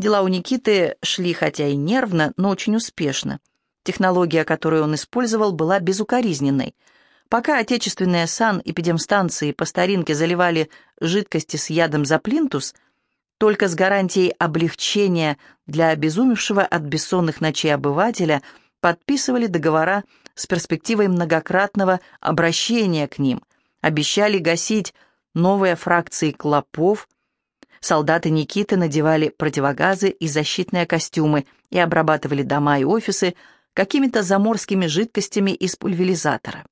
Дела у Никиты шли хотя и нервно, но очень успешно. Технология, которую он использовал, была безукоризненной. Пока отечественные сан-эпидемстанции по старинке заливали жидкости с ядом за плинтус, только с гарантией облегчения для обезумевшего от бессонных ночей обывателя подписывали договора с перспективой многократного обращения к ним, обещали гасить новые фракции клопов, солдаты Никиты надевали противогазы и защитные костюмы и обрабатывали дома и офисы какими-то заморскими жидкостями из пульверизатора.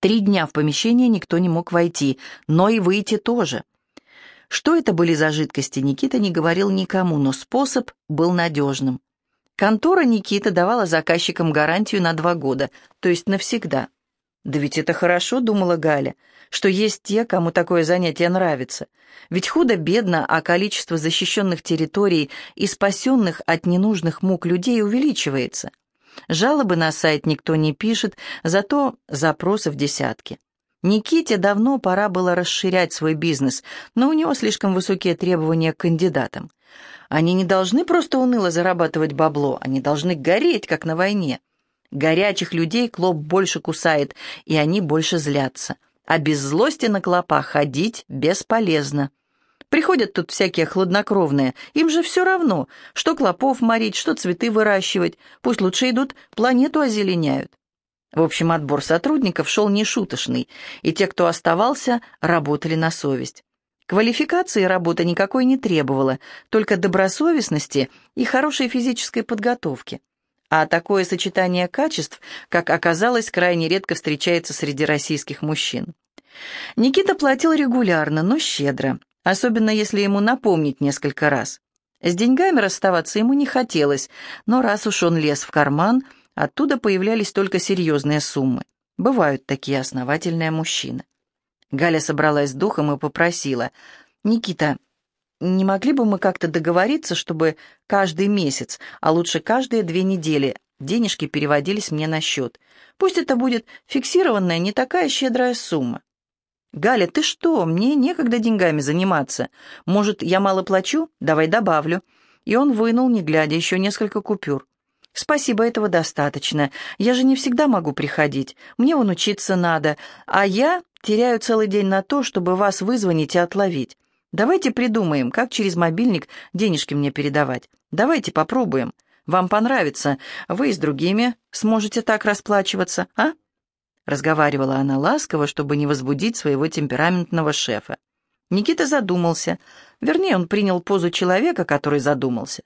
Три дня в помещение никто не мог войти, но и выйти тоже. Что это были за жидкости, Никита не говорил никому, но способ был надежным. Контора Никита давала заказчикам гарантию на два года, то есть навсегда. «Да ведь это хорошо», — думала Галя, «что есть те, кому такое занятие нравится. Ведь худо-бедно, а количество защищенных территорий и спасенных от ненужных мук людей увеличивается. Жалобы на сайт никто не пишет, зато запросы в десятки. Никите давно пора было расширять свой бизнес, но у него слишком высокие требования к кандидатам. Они не должны просто уныло зарабатывать бабло, они должны гореть, как на войне. Горячих людей клоп больше кусает, и они больше злятся. А без злости на клопа ходить бесполезно. Приходят тут всякие хладнокровные, им же все равно, что клопов морить, что цветы выращивать, пусть лучше идут, планету озеленяют. В общем, отбор сотрудников шел нешуточный, и те, кто оставался, работали на совесть. Квалификации работа никакой не требовала, только добросовестности и хорошей физической подготовки. А такое сочетание качеств, как оказалось, крайне редко встречается среди российских мужчин. Никита платил регулярно, но щедро, особенно если ему напомнить несколько раз. С деньгами расставаться ему не хотелось, но раз уж он лез в карман, оттуда появлялись только серьезные суммы. Бывают такие основательные мужчины. Галя собралась с духом и попросила. «Никита, не могли бы мы как-то договориться, чтобы каждый месяц, а лучше каждые две недели, денежки переводились мне на счет? Пусть это будет фиксированная, не такая щедрая сумма». «Галя, ты что? Мне некогда деньгами заниматься. Может, я мало плачу? Давай добавлю». И он вынул, не глядя, еще несколько купюр. «Спасибо, этого достаточно. Я же не всегда могу приходить. Мне вон учиться надо. А я теряю целый день на то, чтобы вас вызвонить и отловить. Давайте придумаем, как через мобильник денежки мне передавать. Давайте попробуем. Вам понравится. Вы и с другими сможете так расплачиваться, а?» Разговаривала она ласково, чтобы не возбудить своего темпераментного шефа. Никита задумался. Вернее, он принял позу человека, который задумался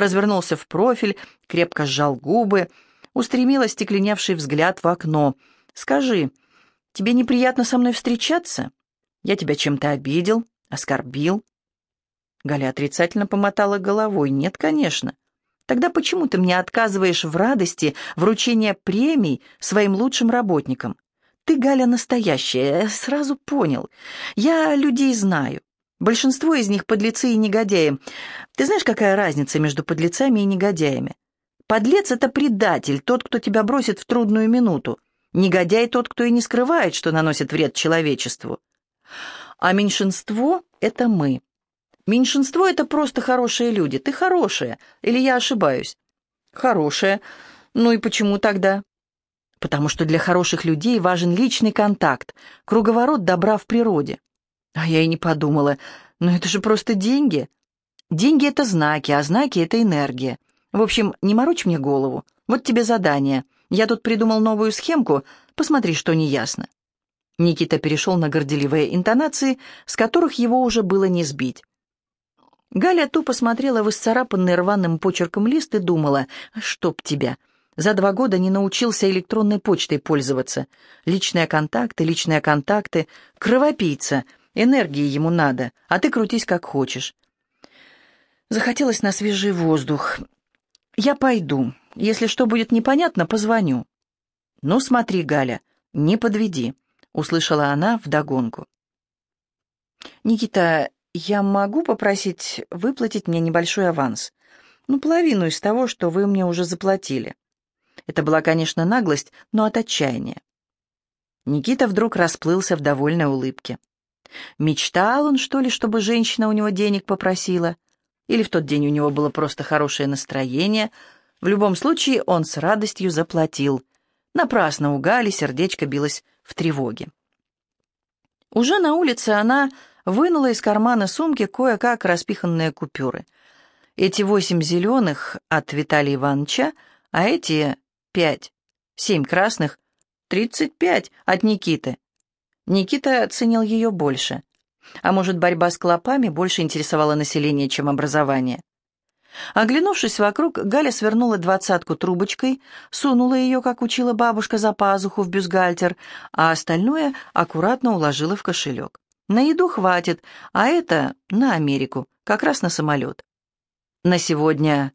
развернулся в профиль, крепко сжал губы, устремил остекленевший взгляд в окно. «Скажи, тебе неприятно со мной встречаться? Я тебя чем-то обидел, оскорбил?» Галя отрицательно помотала головой. «Нет, конечно. Тогда почему ты мне отказываешь в радости вручения премий своим лучшим работникам? Ты, Галя, настоящая, я сразу понял. Я людей знаю. Большинство из них подлецы и негодяи. Ты знаешь, какая разница между подлецами и негодяями? Подлец — это предатель, тот, кто тебя бросит в трудную минуту. Негодяй — тот, кто и не скрывает, что наносит вред человечеству. А меньшинство — это мы. Меньшинство — это просто хорошие люди. Ты хорошая, или я ошибаюсь? Хорошая. Ну и почему тогда? Потому что для хороших людей важен личный контакт, круговорот добра в природе. А я и не подумала. Но это же просто деньги. Деньги — это знаки, а знаки — это энергия. В общем, не морочь мне голову. Вот тебе задание. Я тут придумал новую схемку. Посмотри, что неясно. Никита перешел на горделивые интонации, с которых его уже было не сбить. Галя тупо смотрела в исцарапанный рваным почерком лист и думала, «Чтоб тебя! За два года не научился электронной почтой пользоваться. Личные контакты, личные контакты. Кровопийца. Энергии ему надо, а ты крутись как хочешь. Захотелось на свежий воздух. Я пойду. Если что будет непонятно, позвоню. Ну, смотри, Галя, не подведи, услышала она вдогонку. Никита, я могу попросить выплатить мне небольшой аванс? Ну, половину из того, что вы мне уже заплатили. Это была, конечно, наглость, но от отчаяния. Никита вдруг расплылся в довольной улыбке. Мечтал он, что ли, чтобы женщина у него денег попросила? Или в тот день у него было просто хорошее настроение. В любом случае он с радостью заплатил. Напрасно у Гали сердечко билось в тревоге. Уже на улице она вынула из кармана сумки кое-как распиханные купюры. Эти восемь зеленых от Виталия Ивановича, а эти пять, семь красных, тридцать пять от Никиты. Никита ценил ее больше. А может, борьба с клопами больше интересовала население, чем образование? Оглянувшись вокруг, Галя свернула двадцатку трубочкой, сунула ее, как учила бабушка, за пазуху в бюстгальтер, а остальное аккуратно уложила в кошелек. На еду хватит, а это на Америку, как раз на самолет. На сегодня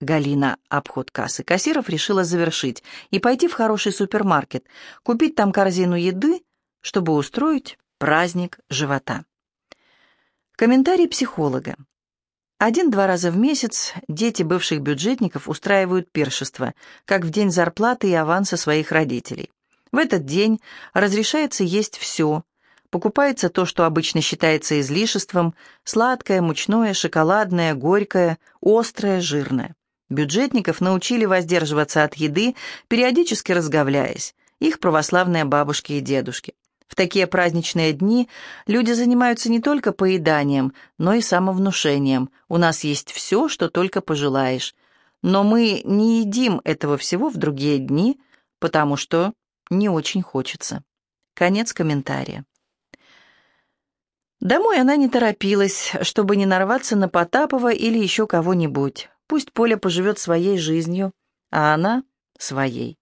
Галина обход кассы кассиров решила завершить и пойти в хороший супермаркет, купить там корзину еды, чтобы устроить праздник живота. Комментарий психолога. Один-два раза в месяц дети бывших бюджетников устраивают пиршество, как в день зарплаты и аванса своих родителей. В этот день разрешается есть все, покупается то, что обычно считается излишеством, сладкое, мучное, шоколадное, горькое, острое, жирное. Бюджетников научили воздерживаться от еды, периодически разговляясь, их православные бабушки и дедушки. В такие праздничные дни люди занимаются не только поеданием, но и самовнушением. У нас есть все, что только пожелаешь. Но мы не едим этого всего в другие дни, потому что не очень хочется. Конец комментария. Домой она не торопилась, чтобы не нарваться на Потапова или еще кого-нибудь. Пусть Поля поживет своей жизнью, а она — своей.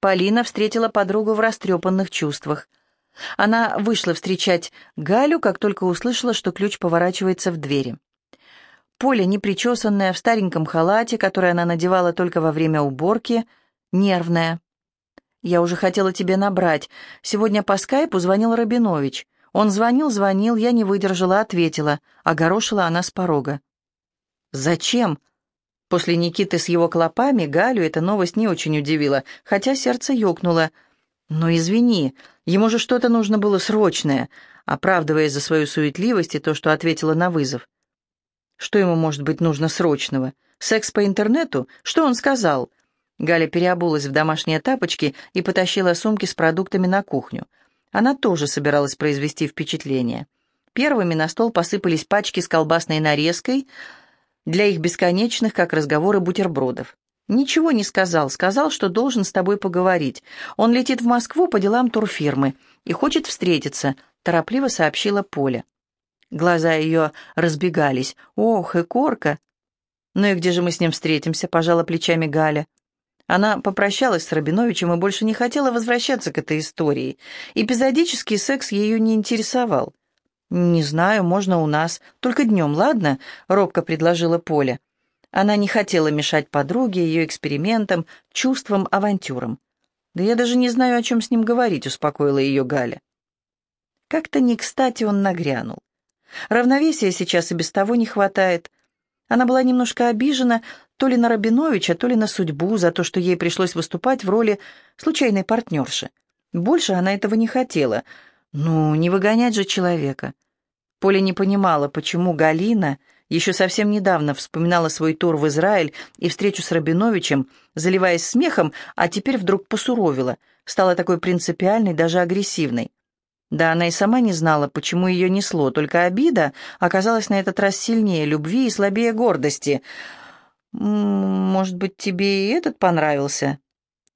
Полина встретила подругу в растрепанных чувствах. Она вышла встречать Галю, как только услышала, что ключ поворачивается в двери. Поля, непричесанная, в стареньком халате, который она надевала только во время уборки, нервная. «Я уже хотела тебе набрать. Сегодня по скайпу звонил Рабинович. Он звонил, звонил, я не выдержала, ответила. Огорошила она с порога. «Зачем?» После Никиты с его клопами Галю эта новость не очень удивила, хотя сердце ёкнуло. «Но извини, ему же что-то нужно было срочное», оправдываясь за свою суетливость и то, что ответила на вызов. «Что ему может быть нужно срочного? Секс по интернету? Что он сказал?» Галя переобулась в домашние тапочки и потащила сумки с продуктами на кухню. Она тоже собиралась произвести впечатление. Первыми на стол посыпались пачки с колбасной нарезкой — для их бесконечных, как разговоры, бутербродов. Ничего не сказал, сказал, что должен с тобой поговорить. Он летит в Москву по делам турфирмы и хочет встретиться, торопливо сообщила Поля. Глаза ее разбегались. «Ох, и корка!» «Ну и где же мы с ним встретимся?» — пожала плечами Галя. Она попрощалась с Рабиновичем и больше не хотела возвращаться к этой истории. Эпизодический секс ее не интересовал. «Не знаю, можно у нас. Только днем, ладно?» — робко предложила Поля. Она не хотела мешать подруге, ее экспериментам, чувствам, авантюрам. «Да я даже не знаю, о чем с ним говорить», — успокоила ее Галя. Как-то не кстати он нагрянул. Равновесия сейчас и без того не хватает. Она была немножко обижена то ли на Рабиновича, то ли на судьбу за то, что ей пришлось выступать в роли случайной партнерши. Больше она этого не хотела — ну, не выгонять же человека. Поля не понимала, почему Галина еще совсем недавно вспоминала свой тур в Израиль и встречу с Рабиновичем, заливаясь смехом, а теперь вдруг посуровила, стала такой принципиальной, даже агрессивной. Да она и сама не знала, почему ее несло, только обида оказалась на этот раз сильнее любви и слабее гордости. «Может быть, тебе и этот понравился?»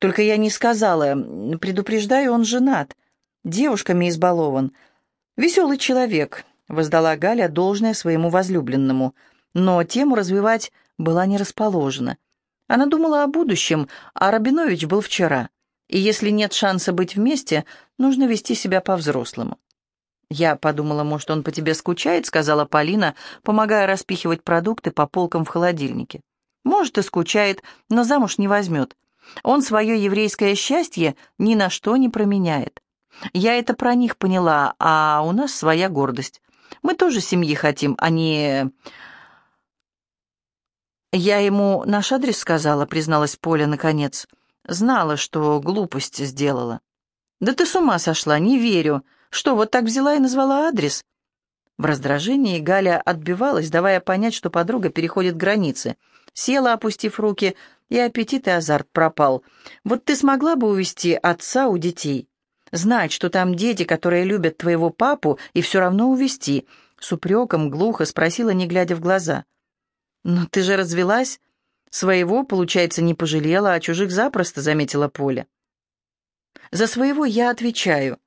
«Только я не сказала. Предупреждаю, он женат девушками избалован. Веселый человек, воздала Галя должное своему возлюбленному, но тему развивать была не расположена. Она думала о будущем, а Рабинович был вчера. И если нет шанса быть вместе, нужно вести себя по-взрослому. «Я подумала, может, он по тебе скучает», — сказала Полина, помогая распихивать продукты по полкам в холодильнике. «Может, и скучает, но замуж не возьмет. Он свое еврейское счастье ни на что не променяет. Я это про них поняла, а у нас своя гордость. Мы тоже семьи хотим, а не... Я ему наш адрес сказала, призналась Поля наконец. Знала, что глупость сделала. Да ты с ума сошла, не верю. Что, вот так взяла и назвала адрес? В раздражении Галя отбивалась, давая понять, что подруга переходит границы. Села, опустив руки, и аппетит и азарт пропал. «Вот ты смогла бы увести отца у детей? Знать, что там дети, которые любят твоего папу, и все равно увести?» С упреком глухо спросила, не глядя в глаза. «Но ты же развелась?» «Своего, получается, не пожалела, а чужих запросто», — заметила Поля. «За своего я отвечаю.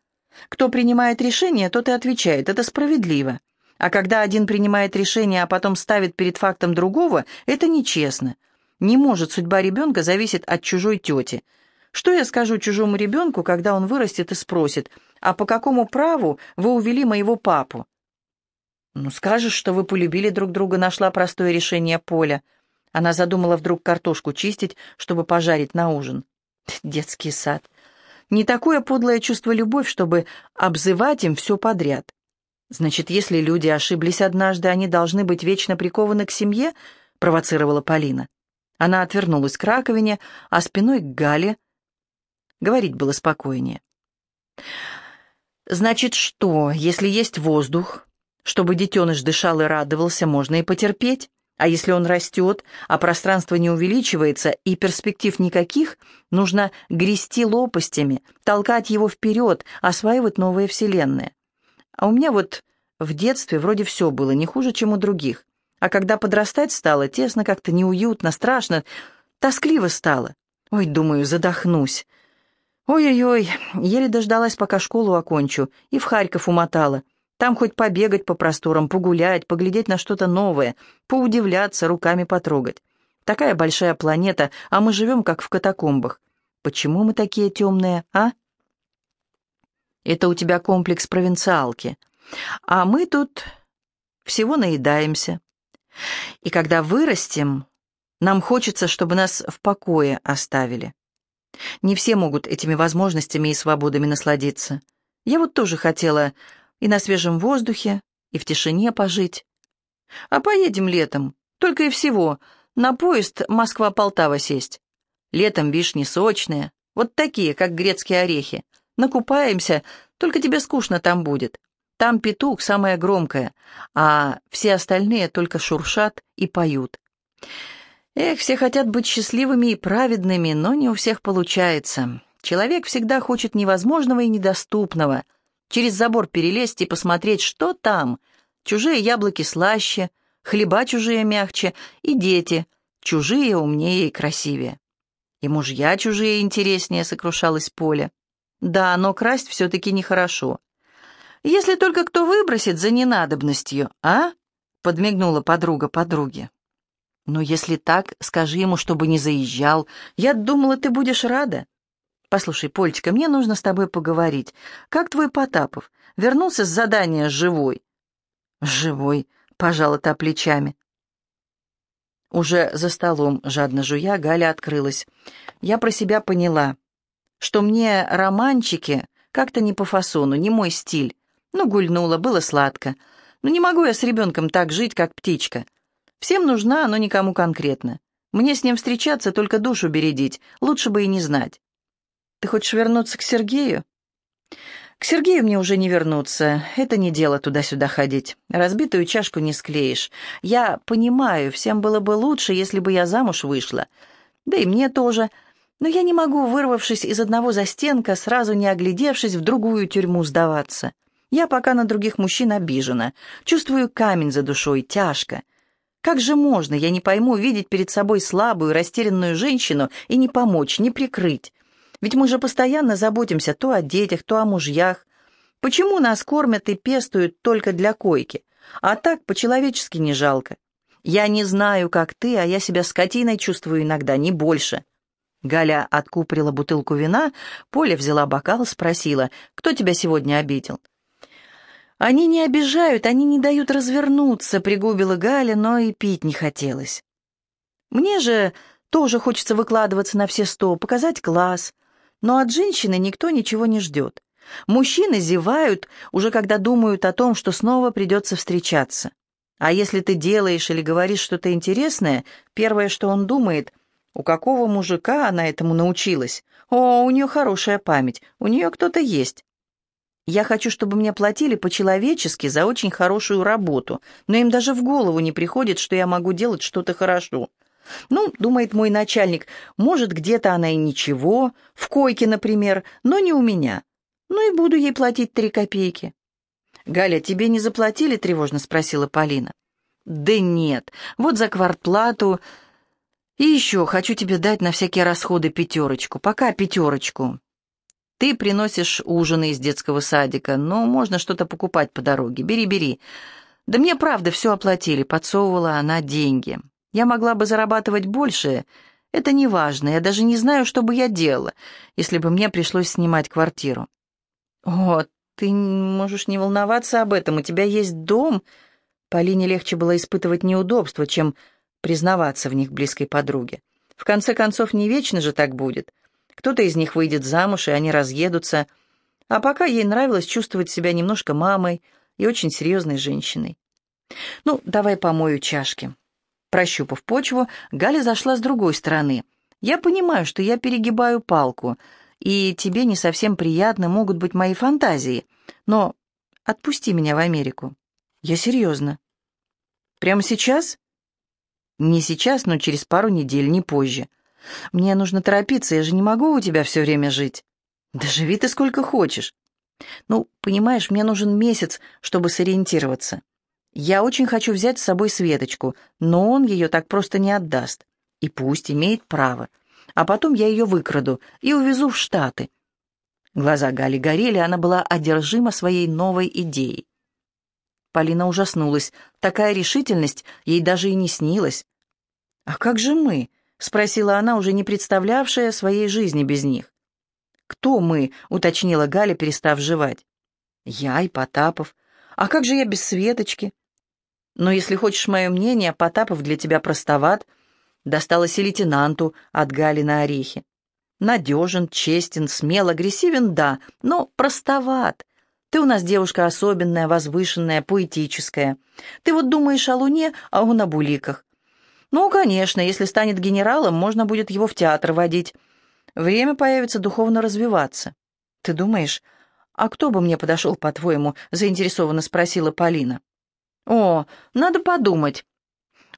Кто принимает решение, тот и отвечает. Это справедливо. А когда один принимает решение, а потом ставит перед фактом другого, это нечестно. Не может судьба ребенка зависеть от чужой тети. Что я скажу чужому ребенку, когда он вырастет и спросит, а по какому праву вы увели моего папу? Ну, скажешь, что вы полюбили друг друга, нашла простое решение Поля. Она задумала вдруг картошку чистить, чтобы пожарить на ужин. Детский сад. Не такое подлое чувство любовь, чтобы обзывать им все подряд. Значит, если люди ошиблись однажды, они должны быть вечно прикованы к семье, провоцировала Полина. Она отвернулась к раковине, а спиной к Гале. Говорить было спокойнее. «Значит, что, если есть воздух, чтобы детеныш дышал и радовался, можно и потерпеть?» А если он растет, а пространство не увеличивается и перспектив никаких, нужно грести лопастями, толкать его вперед, осваивать новые вселенные. А у меня вот в детстве вроде все было не хуже, чем у других. А когда подрастать стало, тесно как-то, неуютно, страшно, тоскливо стало. Ой, думаю, задохнусь. Ой-ой-ой, еле дождалась, пока школу окончу, и в Харьков умотала. Там хоть побегать по просторам, погулять, поглядеть на что-то новое, поудивляться, руками потрогать. Такая большая планета, а мы живем как в катакомбах. Почему мы такие темные, а? Это у тебя комплекс провинциалки. А мы тут всего наедаемся. И когда вырастем, нам хочется, чтобы нас в покое оставили. Не все могут этими возможностями и свободами насладиться. Я вот тоже хотела и на свежем воздухе, и в тишине пожить. А поедем летом, только и всего, на поезд Москва-Полтава сесть. Летом вишни сочные, вот такие, как грецкие орехи. Накупаемся, только тебе скучно там будет. Там петух самое громкое, а все остальные только шуршат и поют. Эх, все хотят быть счастливыми и праведными, но не у всех получается. Человек всегда хочет невозможного и недоступного — через забор перелезть и посмотреть, что там. Чужие яблоки слаще, хлеба чужие мягче, и дети, чужие умнее и красивее. И мужья чужие интереснее, сокрушалась Поля. Да, но красть все-таки нехорошо. Если только кто выбросит за ненадобностью, а? Подмигнула подруга подруге. Но если так, скажи ему, чтобы не заезжал. Я думала, ты будешь рада. «Послушай, Польчика, мне нужно с тобой поговорить. Как твой Потапов? Вернулся с задания живой?» «Живой», — пожала та плечами. Уже за столом, жадно жуя, Галя открылась. Я про себя поняла, что мне романчики как-то не по фасону, не мой стиль. Ну, гульнула, было сладко. Но не могу я с ребенком так жить, как птичка. Всем нужна, но никому конкретно. Мне с ним встречаться, только душу бередить, лучше бы и не знать. Ты хочешь вернуться к Сергею? К Сергею мне уже не вернуться. Это не дело туда-сюда ходить. Разбитую чашку не склеишь. Я понимаю, всем было бы лучше, если бы я замуж вышла. Да и мне тоже. Но я не могу, вырвавшись из одного застенка, сразу не оглядевшись, в другую тюрьму сдаваться. Я пока на других мужчин обижена. Чувствую камень за душой, тяжко. Как же можно, я не пойму, видеть перед собой слабую, растерянную женщину и не помочь, не прикрыть? Ведь мы же постоянно заботимся то о детях, то о мужьях. Почему нас кормят и пестуют только для койки? А так по-человечески не жалко. Я не знаю, как ты, а я себя скотиной чувствую иногда, не больше». Галя откуприла бутылку вина, Поля взяла бокал, спросила, «Кто тебя сегодня обидел?» «Они не обижают, они не дают развернуться», — пригубила Галя, но и пить не хотелось. «Мне же тоже хочется выкладываться на все сто, показать класс, но от женщины никто ничего не ждет. Мужчины зевают, уже когда думают о том, что снова придется встречаться. А если ты делаешь или говоришь что-то интересное, первое, что он думает, у какого мужика она этому научилась? О, у нее хорошая память, у нее кто-то есть. Я хочу, чтобы мне платили по-человечески за очень хорошую работу, но им даже в голову не приходит, что я могу делать что-то хорошо. Ну, думает мой начальник, может, где-то она и ничего, в койке, например, но не у меня. Ну и буду ей платить три копейки. «Галя, тебе не заплатили?» — тревожно спросила Полина. «Да нет, вот за квартплату. И еще хочу тебе дать на всякие расходы пятерочку. Пока пятерочку. Ты приносишь ужины из детского садика, но можно что-то покупать по дороге. Бери, бери. Да мне правда все оплатили, подсовывала она деньги. Я могла бы зарабатывать больше. Это не важно, я даже не знаю, что бы я делала, если бы мне пришлось снимать квартиру. О, ты можешь не волноваться об этом, у тебя есть дом. Полине легче было испытывать неудобства, чем признаваться в них близкой подруге. В конце концов, не вечно же так будет. Кто-то из них выйдет замуж, и они разъедутся. А пока ей нравилось чувствовать себя немножко мамой и очень серьезной женщиной. «Ну, давай помою чашки». Прощупав почву, Галя зашла с другой стороны. «Я понимаю, что я перегибаю палку, и тебе не совсем приятны могут быть мои фантазии, но отпусти меня в Америку. Я серьезно». «Прямо сейчас?» «Не сейчас, но через пару недель, не позже. Мне нужно торопиться, я же не могу у тебя все время жить». «Да живи ты сколько хочешь». «Ну, понимаешь, мне нужен месяц, чтобы сориентироваться». Я очень хочу взять с собой Светочку, но он ее так просто не отдаст. И пусть имеет право. А потом я ее выкраду и увезу в Штаты. Глаза Гали горели, она была одержима своей новой идеей. Полина ужаснулась. Такая решительность ей даже и не снилась. «А как же мы?» — спросила она, уже не представлявшая своей жизни без них. «Кто мы?» — уточнила Галя, перестав жевать. «Я и Потапов. А как же я без Светочки?» Но если хочешь мое мнение, Потапов для тебя простоват. Досталось и лейтенанту от Гали на орехи. Надежен, честен, смел, агрессивен, да, но простоват. Ты у нас девушка особенная, возвышенная, поэтическая. Ты вот думаешь о Луне, а он о буликах. Ну, конечно, если станет генералом, можно будет его в театр водить. Время появится духовно развиваться. Ты думаешь, а кто бы мне подошел, по-твоему, заинтересованно спросила Полина. «О, надо подумать.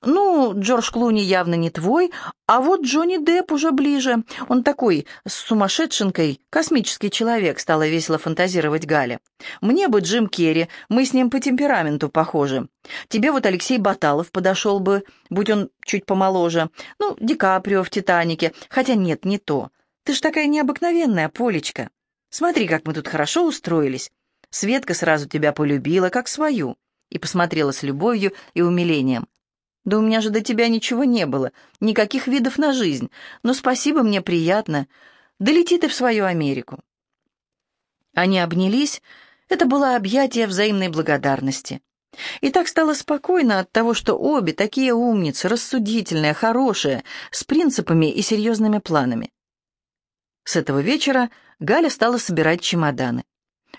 Ну, Джордж Клуни явно не твой, а вот Джонни Депп уже ближе. Он такой, с сумасшедшенкой, космический человек», — стала весело фантазировать Галя. «Мне бы Джим Керри, мы с ним по темпераменту похожи. Тебе вот Алексей Баталов подошел бы, будь он чуть помоложе. Ну, Ди Каприо в «Титанике», хотя нет, не то. Ты ж такая необыкновенная, Полечка. Смотри, как мы тут хорошо устроились. Светка сразу тебя полюбила, как свою» и посмотрела с любовью и умилением. «Да у меня же до тебя ничего не было, никаких видов на жизнь, но спасибо, мне приятно. Да лети ты в свою Америку». Они обнялись, это было объятие взаимной благодарности. И так стало спокойно от того, что обе такие умницы, рассудительные, хорошие, с принципами и серьезными планами. С этого вечера Галя стала собирать чемоданы.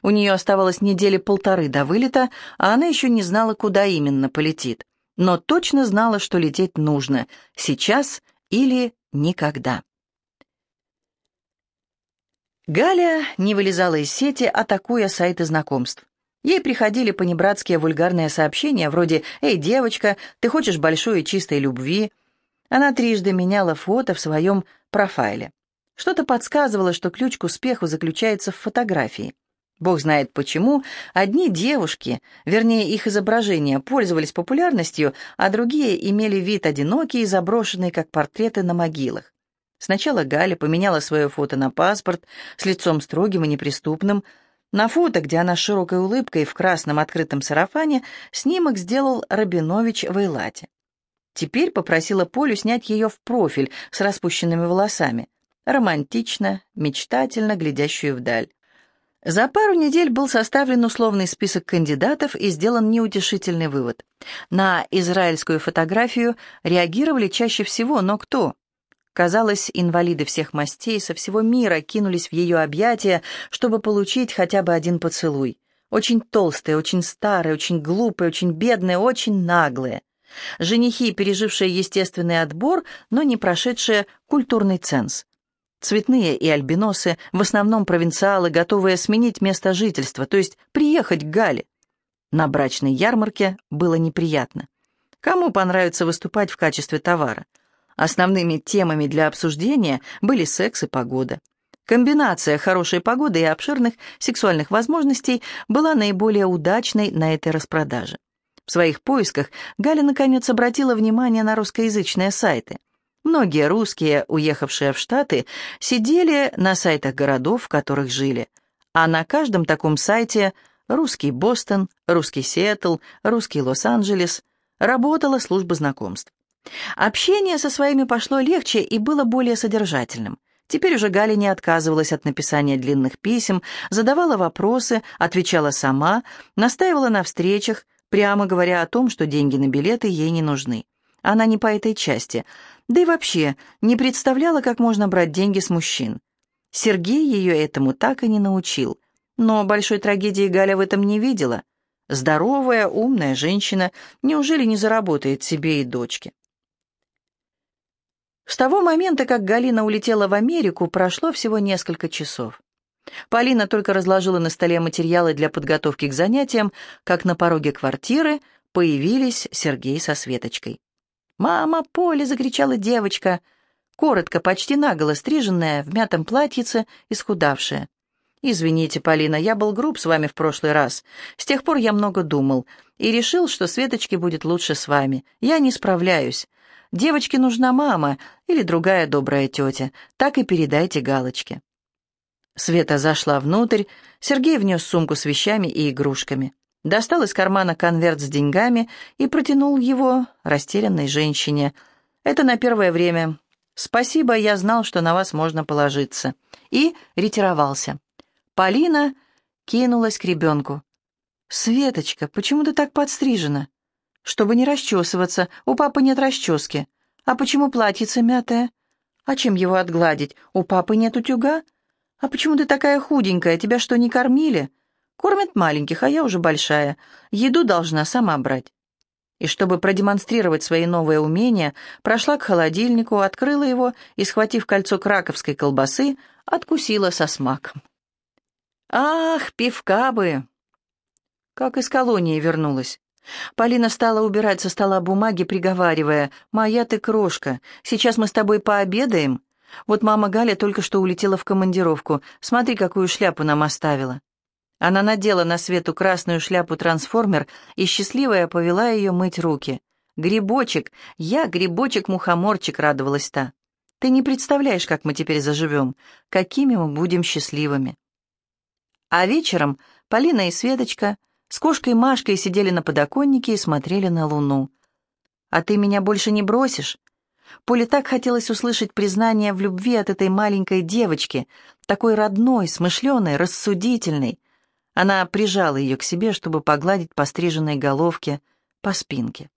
У нее оставалось недели полторы до вылета, а она еще не знала, куда именно полетит. Но точно знала, что лететь нужно, сейчас или никогда. Галя не вылезала из сети, атакуя сайты знакомств. Ей приходили понебратские вульгарные сообщения вроде «Эй, девочка, ты хочешь большой и чистой любви?» Она трижды меняла фото в своем профайле. Что-то подсказывало, что ключ к успеху заключается в фотографии. Бог знает почему, одни девушки, вернее их изображения, пользовались популярностью, а другие имели вид одинокий и заброшенный, как портреты на могилах. Сначала Галя поменяла свое фото на паспорт с лицом строгим и неприступным. На фото, где она с широкой улыбкой в красном открытом сарафане, снимок сделал Рабинович в Эйлате. Теперь попросила Полю снять ее в профиль с распущенными волосами, романтично, мечтательно глядящую вдаль. За пару недель был составлен условный список кандидатов и сделан неутешительный вывод. На израильскую фотографию реагировали чаще всего, но кто? Казалось, инвалиды всех мастей со всего мира кинулись в ее объятия, чтобы получить хотя бы один поцелуй. Очень толстые, очень старые, очень глупые, очень бедные, очень наглые. Женихи, пережившие естественный отбор, но не прошедшие культурный ценз. Цветные и альбиносы, в основном провинциалы, готовые сменить место жительства, то есть приехать к Гале. На брачной ярмарке было неприятно. Кому понравится выступать в качестве товара? Основными темами для обсуждения были секс и погода. Комбинация хорошей погоды и обширных сексуальных возможностей была наиболее удачной на этой распродаже. В своих поисках Галя наконец обратила внимание на русскоязычные сайты. Многие русские, уехавшие в Штаты, сидели на сайтах городов, в которых жили, а на каждом таком сайте русский Бостон, русский Сиэтл, русский Лос-Анджелес работала служба знакомств. Общение со своими пошло легче и было более содержательным. Теперь уже Галя не отказывалась от написания длинных писем, задавала вопросы, отвечала сама, настаивала на встречах, прямо говоря о том, что деньги на билеты ей не нужны. Она не по этой части, да и вообще не представляла, как можно брать деньги с мужчин. Сергей ее этому так и не научил, но большой трагедии Галя в этом не видела. Здоровая, умная женщина, неужели не заработает себе и дочке? С того момента, как Галина улетела в Америку, прошло всего несколько часов. Полина только разложила на столе материалы для подготовки к занятиям, как на пороге квартиры появились Сергей со Светочкой. «Мама, Поле!» — закричала девочка, коротко, почти наголо стриженная, в мятом платьице, исхудавшая. «Извините, Полина, я был груб с вами в прошлый раз. С тех пор я много думал и решил, что Светочке будет лучше с вами. Я не справляюсь. Девочке нужна мама или другая добрая тетя. Так и передайте Галочке». Света зашла внутрь, Сергей внес сумку с вещами и игрушками. Достал из кармана конверт с деньгами и протянул его растерянной женщине. «Это на первое время. Спасибо, я знал, что на вас можно положиться». И ретировался. Полина кинулась к ребенку. «Светочка, почему ты так подстрижена?» чтобы не расчесываться. У папы нет расчески. А почему платьице мятое? А чем его отгладить? У папы нет утюга? А почему ты такая худенькая? Тебя что, не кормили? Кормят маленьких, а я уже большая. Еду должна сама брать. И чтобы продемонстрировать свои новые умения, прошла к холодильнику, открыла его и, схватив кольцо краковской колбасы, откусила со смаком. «Ах, пивка бы!» Как из колонии вернулась. Полина стала убирать со стола бумаги, приговаривая, «Моя ты крошка, сейчас мы с тобой пообедаем. Вот мама Галя только что улетела в командировку, смотри, какую шляпу нам оставила». Она надела на свету красную шляпу-трансформер и счастливая повела ее мыть руки. «Грибочек! Я грибочек-мухоморчик!» — радовалась та. «Ты не представляешь, как мы теперь заживем, какими мы будем счастливыми». А вечером Полина и Светочка с кошкой Машкой сидели на подоконнике и смотрели на луну. «А ты меня больше не бросишь?» Поле так хотелось услышать признание в любви от этой маленькой девочки, такой родной, смышленой, рассудительной. Она прижала ее к себе, чтобы погладить по стриженной головке, по спинке.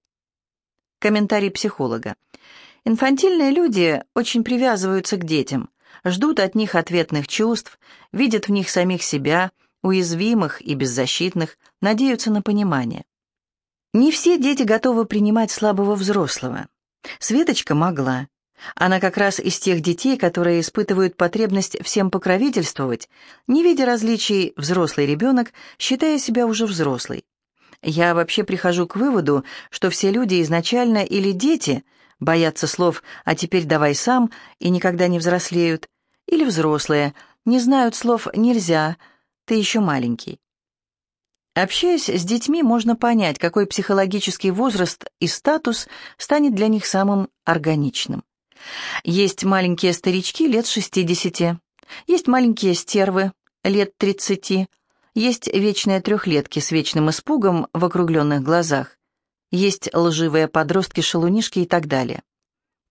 Комментарий психолога. Инфантильные люди очень привязываются к детям, ждут от них ответных чувств, видят в них самих себя – уязвимых и беззащитных, надеются на понимание. Не все дети готовы принимать слабого взрослого. Светочка могла. Она как раз из тех детей, которые испытывают потребность всем покровительствовать, не видя различий взрослый ребенок, считая себя уже взрослой. Я вообще прихожу к выводу, что все люди изначально или дети, боятся слов «а теперь давай сам» и никогда не взрослеют, или взрослые, не знают слов «нельзя», ты еще маленький. Общаясь с детьми, можно понять, какой психологический возраст и статус станет для них самым органичным. Есть маленькие старички лет 60, есть маленькие стервы лет 30, есть вечные трехлетки с вечным испугом в округленных глазах, есть лживые подростки-шалунишки и так далее.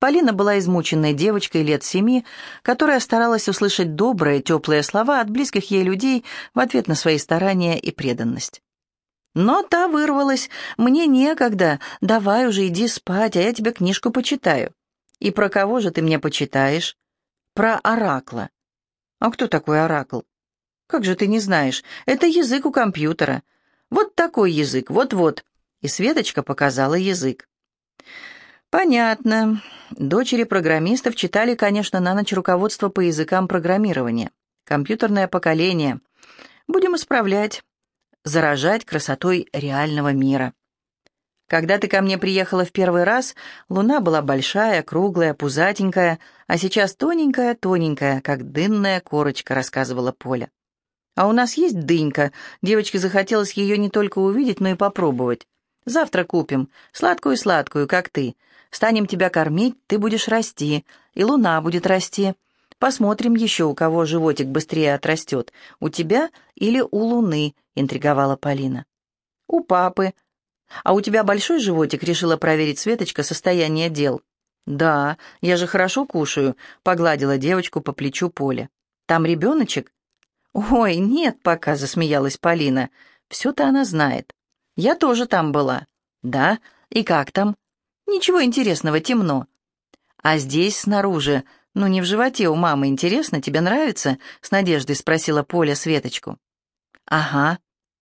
Полина была измученной девочкой лет семи, которая старалась услышать добрые, теплые слова от близких ей людей в ответ на свои старания и преданность. Но та вырвалась. «Мне некогда. Давай уже иди спать, а я тебе книжку почитаю». «И про кого же ты мне почитаешь?» «Про оракла». «А кто такой оракл?» «Как же ты не знаешь? Это язык у компьютера. Вот такой язык, вот-вот». И Светочка показала язык. Понятно. Дочери программистов читали, конечно, на ночь руководство по языкам программирования. Компьютерное поколение. Будем исправлять. Заражать красотой реального мира. Когда ты ко мне приехала в первый раз, луна была большая, круглая, пузатенькая, а сейчас тоненькая-тоненькая, как дынная корочка, рассказывала Поля. А у нас есть дынька. Девочке захотелось ее не только увидеть, но и попробовать. Завтра купим. Сладкую-сладкую, как ты. Станем тебя кормить, ты будешь расти, и луна будет расти. Посмотрим еще, у кого животик быстрее отрастет, у тебя или у луны, интриговала Полина. У папы. А у тебя большой животик, решила проверить Светочка состояние дел. Да, я же хорошо кушаю, погладила девочку по плечу Поля. Там ребеночек? Ой, нет пока, засмеялась Полина. Все-то она знает. Я тоже там была. Да? И как там? Ничего интересного, темно. А здесь, снаружи, ну не в животе у мамы, интересно, тебе нравится? С надеждой спросила Поля Светочку. Ага.